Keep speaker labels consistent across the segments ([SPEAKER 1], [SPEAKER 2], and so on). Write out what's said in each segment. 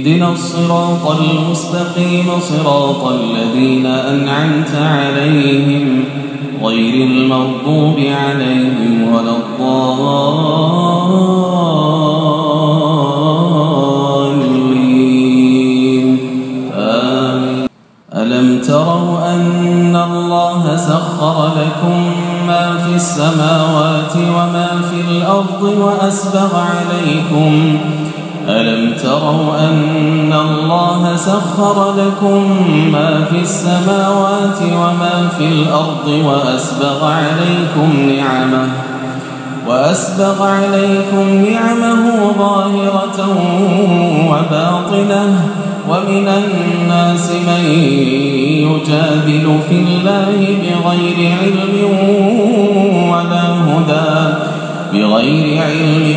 [SPEAKER 1] اهدنا الصراط المستقيم صراط الذين أنعمت عليهم غير المغضوب عليهم ولا الضالين. آمين. ألم تروا أن الله سخر لكم ما في السماوات وما في الأرض وأسبغ عليكم ألم تروا أن الله سخر لكم ما في السماوات وما في الأرض وأسبغ عليكم نعمه وأسبغ عليكم نعمه ظاهرة وباطنة ومن الناس من يجادل في الله بغير علم ولا هدى بغير علم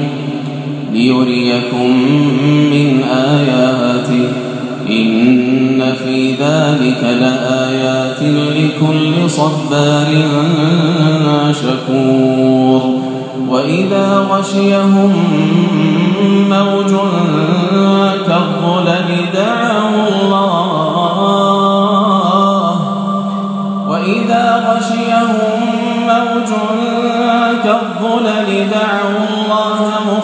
[SPEAKER 1] ليريكم من آياته إن في ذلك لآيات لكل صبار شكور وإذا غشيهم موج كالظلل دعوا الله وإذا غشيهم موج كالظلل دعوا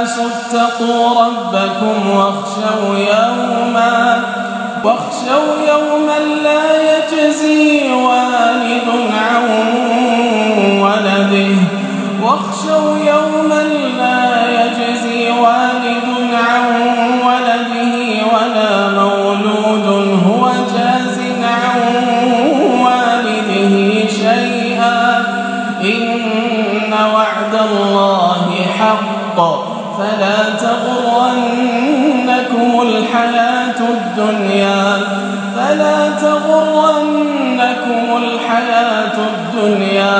[SPEAKER 1] الناس اتقوا ربكم واخشوا يوما واخشوا يوما لا يجزي الله حق فلا تغرن تغرنكم الحياة الدنيا فلا تغرنكم الحياة الدنيا